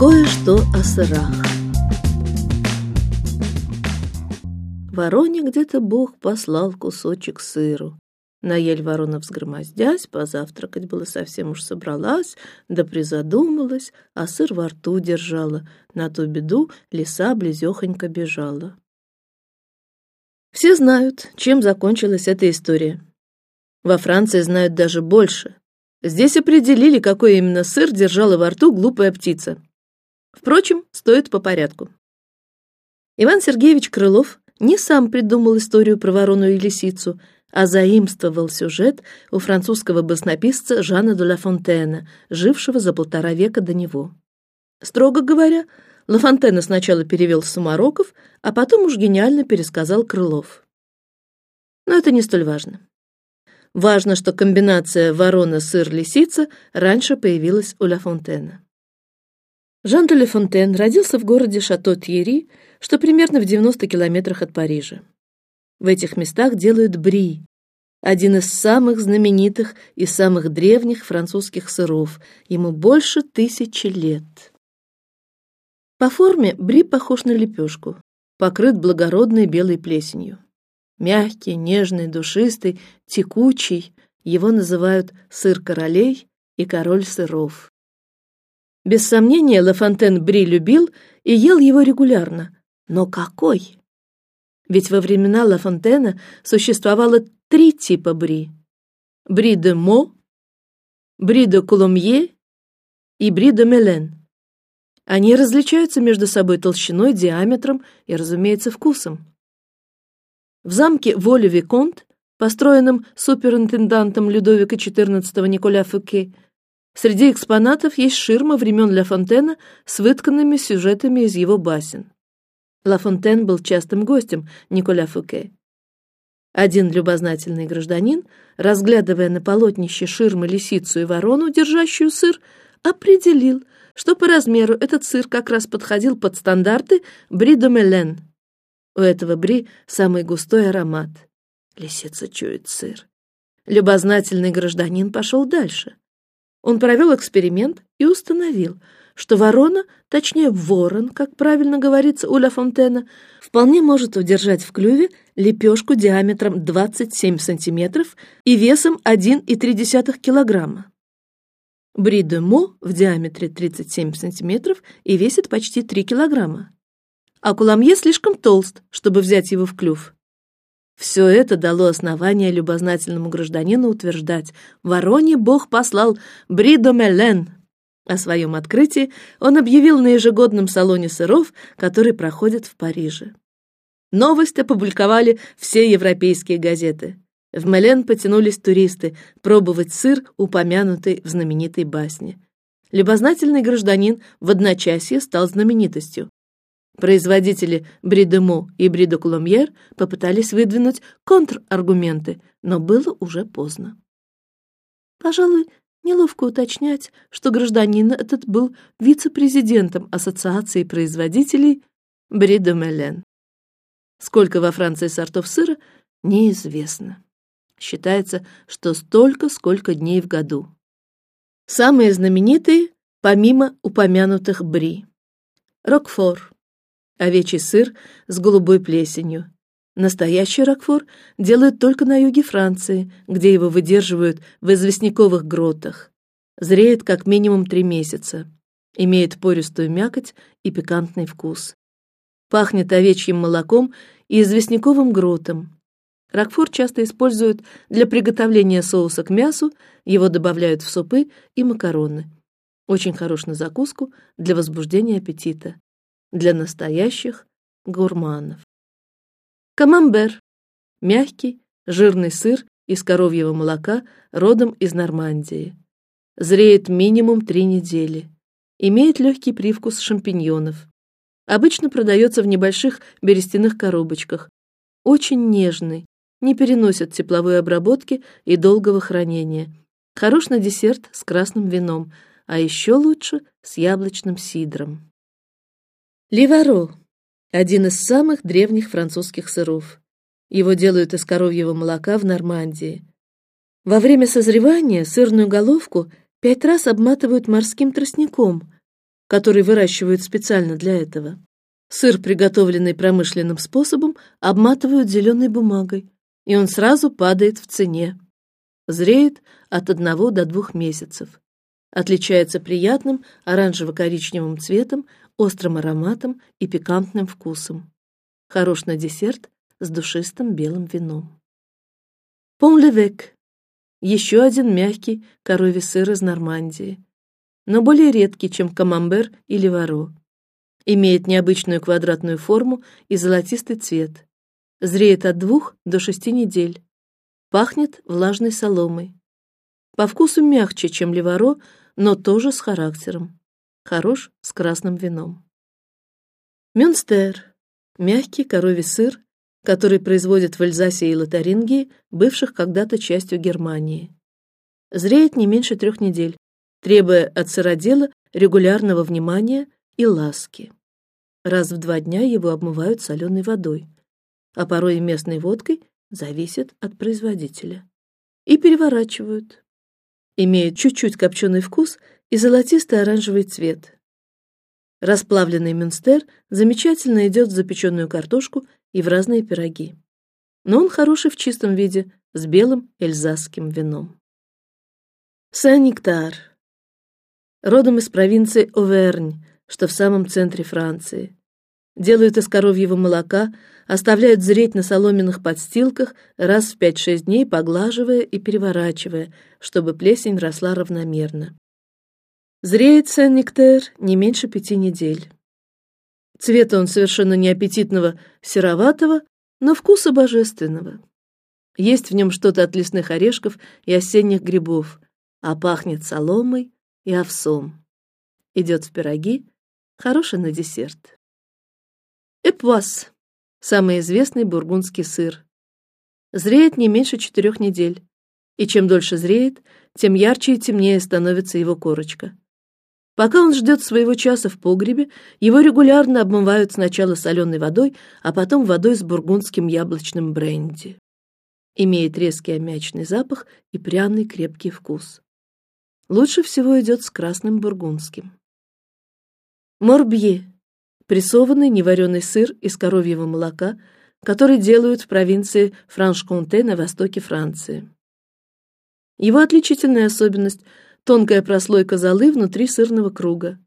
Кое-что о сырах. Вороне где-то Бог послал кусочек сыру. На ель ворона взгромоздясь, позавтракать было совсем уж собралась, да призадумалась, а сыр во рту держала. На ту беду лиса близехонько бежала. Все знают, чем закончилась эта история. Во Франции знают даже больше. Здесь определили, какой именно сыр держала во рту глупая птица. Впрочем, стоит по порядку. Иван Сергеевич Крылов не сам придумал историю про ворону и лисицу, а заимствовал сюжет у французского баснописца Жана де ла Фонтена, жившего за полтора века до него. Строго говоря, Ла Фонтена сначала перевел Сумароков, а потом уж гениально пересказал Крылов. Но это не столь важно. Важно, что комбинация ворона сыр лисица раньше появилась у Ла Фонтена. Жан де Ла Фонтен родился в городе Шато-Тьерри, что примерно в 90 километрах от Парижа. В этих местах делают бри, один из самых знаменитых и самых древних французских сыров. Ему больше тысячи лет. По форме бри похож на лепешку, покрыт благородной белой плесенью. Мягкий, нежный, душистый, текучий. Его называют сыр королей и король сыров. Без сомнения, Лафонтен бри любил и ел его регулярно. Но какой? Ведь во времена Ла Фонтена существовало три типа бри: бри де мо, бри де Коломье и бри де Мелен. Они различаются между собой толщиной, диаметром и, разумеется, вкусом. В замке Воле Виконт, построенном суперинтендантом Людовика XIV Николя Фуке, среди экспонатов есть ширма времен Ла Фонтена с вытканными сюжетами из его басен. Ла Фонтен был частым гостем Николя Фуке. Один любознательный гражданин, разглядывая на полотнище ширмы лисицу и ворону, держащую сыр, определил, что по размеру этот сыр как раз подходил под стандарты бри де Мелен. У этого бри самый густой аромат. Лисица чует сыр. Любознательный гражданин пошел дальше. Он провел эксперимент и установил, что ворона, точнее ворон, как правильно говорится у Ла Фонтена, вполне может удержать в клюве лепешку диаметром 27 сантиметров и весом 1,3 килограмма. Бри де в диаметре 37 сантиметров и весит почти 3 килограмма. А куламье слишком толст, чтобы взять его в клюв. Все это дало основание любознательному гражданину утверждать: вороне Бог послал Бри де Мелен, о своем открытии он объявил на ежегодном салоне сыров, который проходит в Париже. Новость опубликовали все европейские газеты. В Мелен потянулись туристы пробовать сыр, упомянутый в знаменитой басне. Любознательный гражданин в одночасье стал знаменитостью. Производители Бридемо и Бридокуломьер попытались выдвинуть контраргументы, но было уже поздно. Пожалуй, Неловко уточнять, что гражданин этот был вице-президентом ассоциации производителей Бридомелен. Сколько во Франции сортов сыра, неизвестно. Считается, что столько, сколько дней в году. Самые знаменитые, помимо упомянутых бри, Рокфор, овечий сыр с голубой плесенью, Настоящий ракфор делают только на юге Франции, где его выдерживают в известняковых гротах. Зреет как минимум три месяца, имеет пористую мякоть и пикантный вкус. Пахнет овечьим молоком и известняковым гротом. Ракфор часто используют для приготовления соуса к мясу, его добавляют в супы и макароны. Очень хорош на закуску для возбуждения аппетита, для настоящих гурманов. Камамбер – мягкий, жирный сыр из коровьего молока, родом из Нормандии. Зреет минимум три недели. Имеет легкий привкус шампиньонов. Обычно продается в небольших берестяных коробочках. Очень нежный, не переносит тепловой обработки и долгого хранения. Хорош на десерт с красным вином, а еще лучше с яблочным сидром. Ливаро один из самых древних французских сыров. Его делают из коровьего молока в Нормандии. Во время созревания сырную головку пять раз обматывают морским тростником. который выращивают специально для этого. Сыр, приготовленный промышленным способом, обматывают зеленой бумагой, и он сразу падает в цене. Зреет от одного до двух месяцев. Отличается приятным оранжево-коричневым цветом, острым ароматом и пикантным вкусом. Хорош на десерт с душистым белым вином. Пон-левек – еще один мягкий коровий сыр из Нормандии, но более редкий, чем камамбер или варо. Имеет необычную квадратную форму и золотистый цвет. Зреет от двух до шести недель. Пахнет влажной соломой. По вкусу мягче, чем леваро, но тоже с характером. Хорош с красным вином. Мюнстер – мягкий коровий сыр, который производят в Эльзасе и Лотарингии, бывших когда-то частью Германии. Зреет не меньше трех недель, требуя от сыродела регулярного внимания и ласки. Раз в два дня его обмывают соленой водой, а порой и местной водкой, зависит от производителя. И переворачивают. Имеет чуть-чуть копченый вкус и золотистый оранжевый цвет. Расплавленный мюнстер замечательно идет в запеченную картошку и в разные пироги. Но он хороший в чистом виде с белым эльзасским вином. Сан-Нектар родом из провинции Овернь, что в самом центре Франции. Делают из коровьего молока, оставляют зреть на соломенных подстилках раз в пять-шесть дней, поглаживая и переворачивая, чтобы плесень росла равномерно. Зреет сен-нектер не меньше пяти недель. Цвета он совершенно неаппетитного, сероватого, но вкуса божественного. Есть в нем что-то от лесных орешков и осенних грибов, а пахнет соломой и овсом. Идет в пироги, хороший на десерт. Эпвас – самый известный бургундский сыр. Зреет не меньше четырех недель, и чем дольше зреет, тем ярче и темнее становится его корочка. Пока он ждет своего часа в погребе, его регулярно обмывают сначала соленой водой, а потом водой с бургундским яблочным бренди. Имеет резкий аммиачный запах и пряный крепкий вкус. Лучше всего идет с красным бургундским. Морбье – прессованный невареный сыр из коровьего молока, который делают в провинции Франш-Конте на востоке Франции. Его отличительная особенность – тонкая прослойка золы внутри сырного круга.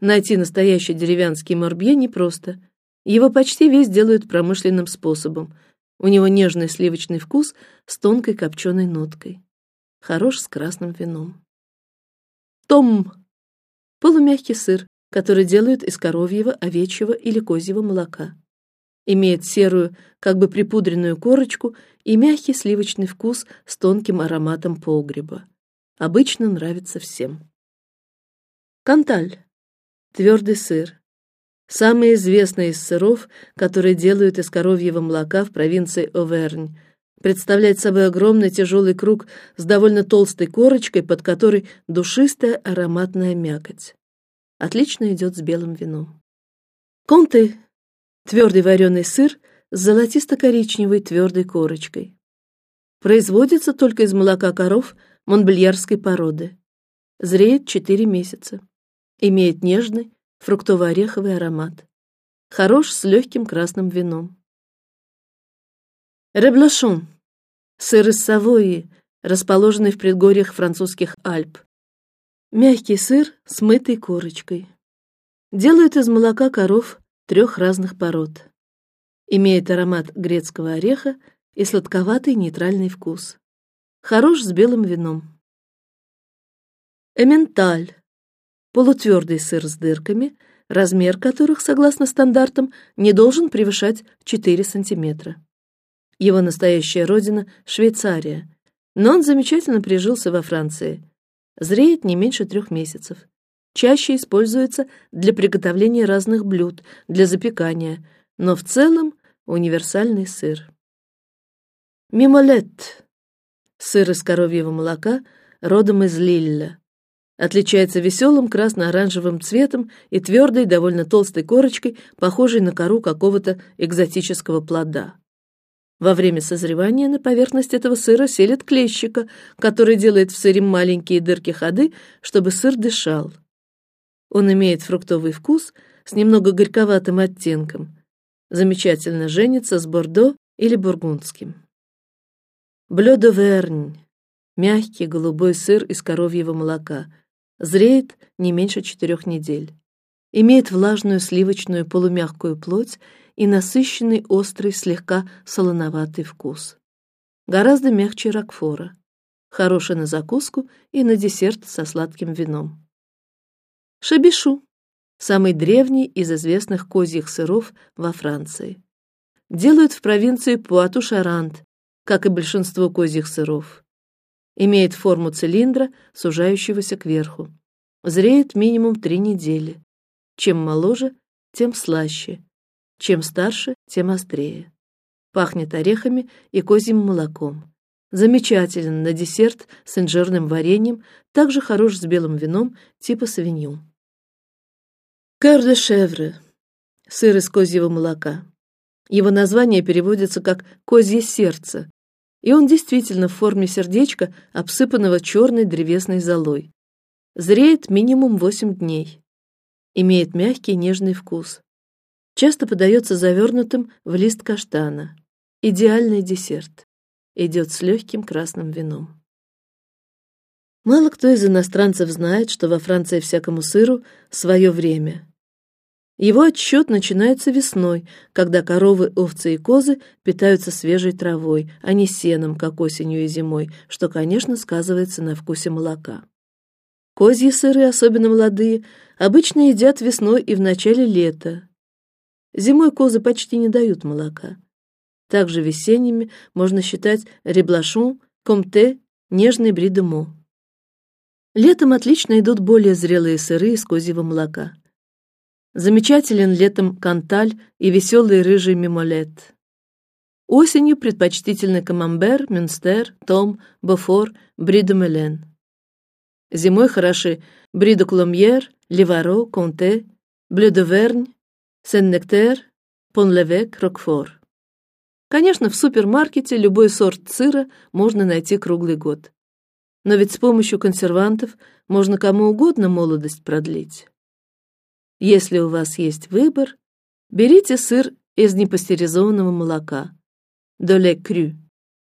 Найти настоящий деревенский морбье непросто. Его почти весь делают промышленным способом. У него нежный сливочный вкус с тонкой копченой ноткой. Хорош с красным вином. Том – полумягкий сыр, который делают из коровьего, овечьего или козьего молока. Имеет серую, как бы припудренную корочку и мягкий сливочный вкус с тонким ароматом погреба. Обычно нравится всем. Канталь – твердый сыр, самый известный из сыров, которые делают из коровьего молока в провинции Овернь представляет собой огромный тяжелый круг с довольно толстой корочкой, под которой душистая ароматная мякоть. Отлично идет с белым вином. Конты – твердый вареный сыр с золотисто-коричневой твердой корочкой. Производится только из молока коров монбельярской породы. Зреет четыре месяца. Имеет нежный фруктово-ореховый аромат. Хорош с легким красным вином. Реблашон – сыр из Савойи, расположенный в предгорьях французских Альп. Мягкий сыр с мытой корочкой. Делают из молока коров трех разных пород. Имеет аромат грецкого ореха и сладковатый нейтральный вкус. Хорош с белым вином. Эменталь – полутвердый сыр с дырками, размер которых, согласно стандартам, не должен превышать 4 сантиметра. Его настоящая родина – Швейцария, но он замечательно прижился во Франции. Зреет не меньше трех месяцев. Чаще используется для приготовления разных блюд, для запекания, но в целом универсальный сыр. Мимолет – сыр из коровьего молока, родом из Лилля. Отличается веселым красно-оранжевым цветом и твердой, довольно толстой корочкой, похожей на кору какого-то экзотического плода. Во время созревания на поверхность этого сыра селят клещика, который делает в сыре маленькие дырки ходы, чтобы сыр дышал. Он имеет фруктовый вкус с немного горьковатым оттенком. Замечательно женится с бордо или бургундским. Блё вернь, мягкий голубой сыр из коровьего молока, зреет не меньше четырех недель, имеет влажную сливочную полумягкую плоть и насыщенный острый слегка солоноватый вкус, гораздо мягче ракфора, хороший на закуску и на десерт со сладким вином. Шабишу самый древний из известных козьих сыров во Франции. Делают в провинции Пуату-Шарант, как и большинство козьих сыров. Имеет форму цилиндра, сужающегося кверху. Зреет минимум три недели. Чем моложе, тем слаще. Чем старше, тем острее. Пахнет орехами и козьим молоком. Замечателен на десерт с инжирным вареньем, также хорош с белым вином типа савиньон. Кэр де шевре, сыр из козьего молока. Его название переводится как козье сердце, и он действительно в форме сердечка, обсыпанного черной древесной золой. Зреет минимум восемь дней. Имеет мягкий нежный вкус. Часто подается завернутым в лист каштана. Идеальный десерт. Идет с легким красным вином. Мало кто из иностранцев знает, что во Франции всякому сыру свое время. Его отсчет начинается весной, когда коровы, овцы и козы питаются свежей травой, а не сеном, как осенью и зимой, что, конечно, сказывается на вкусе молока. Козьи сыры, особенно молодые, обычно едят весной и в начале лета. Зимой козы почти не дают молока. Также весенними можно считать реблашон, комте, нежный бридемо. Летом отлично идут более зрелые сыры из козьего молока. Замечателен летом канталь и веселый рыжий мимолет. Осенью предпочтительны камамбер, мюнстер, том, бофор, бридомелен. Зимой хороши бридокломьер, ливаро, конте, блюдовернь, сен-нектер, понлевек, рокфор. Конечно, в супермаркете любой сорт сыра можно найти круглый год, но ведь с помощью консервантов можно кому угодно молодость продлить. Если у вас есть выбор, берите сыр из непастеризованного молока, доле крю.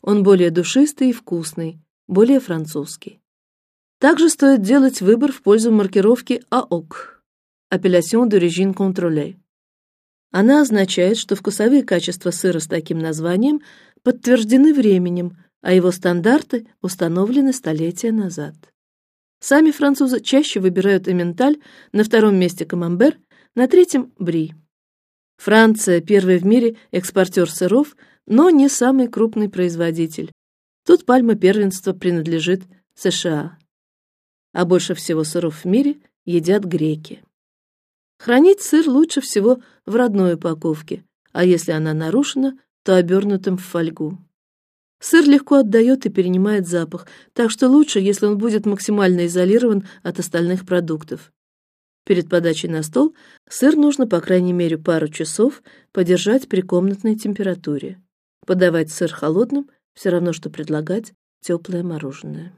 Он более душистый и вкусный, более французский. Также стоит делать выбор в пользу маркировки АОК (Appellation d'origine contrôlée). Она означает, что вкусовые качества сыра с таким названием подтверждены временем, а его стандарты установлены столетия назад. Сами французы чаще выбирают эменталь, на втором месте камамбер, на третьем бри. Франция первый в мире экспортер сыров, но не самый крупный производитель. Тут пальма первенства принадлежит США. А больше всего сыров в мире едят греки. Хранить сыр лучше всего в родной упаковке, а если она нарушена, то обернутым в фольгу. Сыр легко отдает и перенимает запах, так что лучше, если он будет максимально изолирован от остальных продуктов. Перед подачей на стол сыр нужно по крайней мере пару часов подержать при комнатной температуре. Подавать сыр холодным все равно что предлагать теплое мороженое.